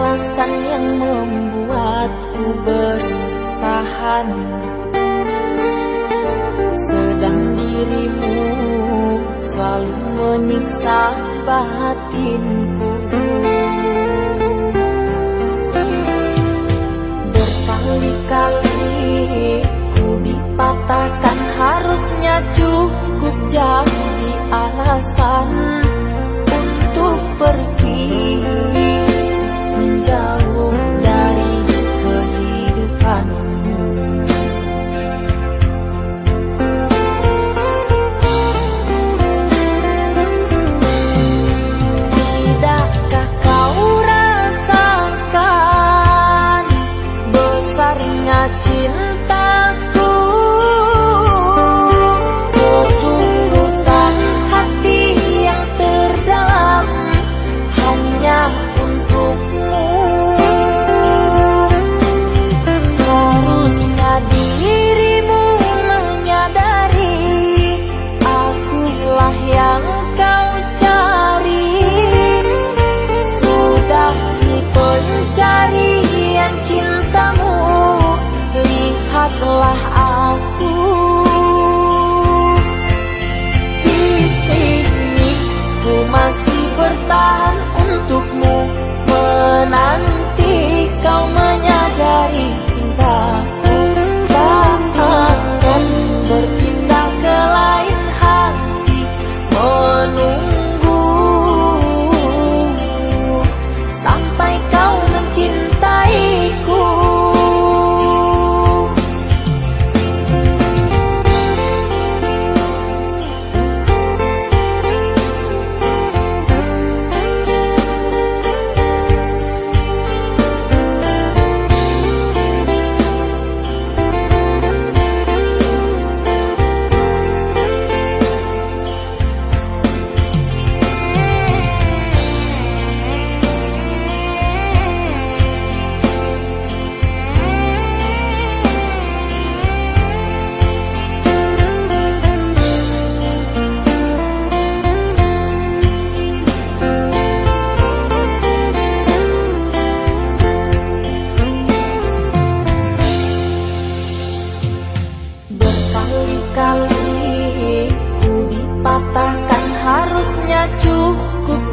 alasan yang membuatku bertahan. Sedang dirimu selalu menyiksa batinku. Berkali-kali ku dipatahkan harusnya cukup jadi alasan untuk pergi. about telah aku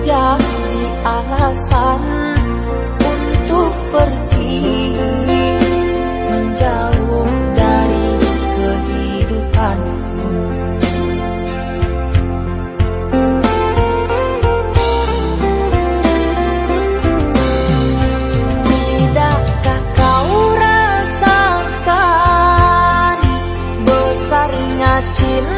jadi alasan untuk pergi menjauh dari kehidupanku. Tidakkah kau rasakan besarnya cinta?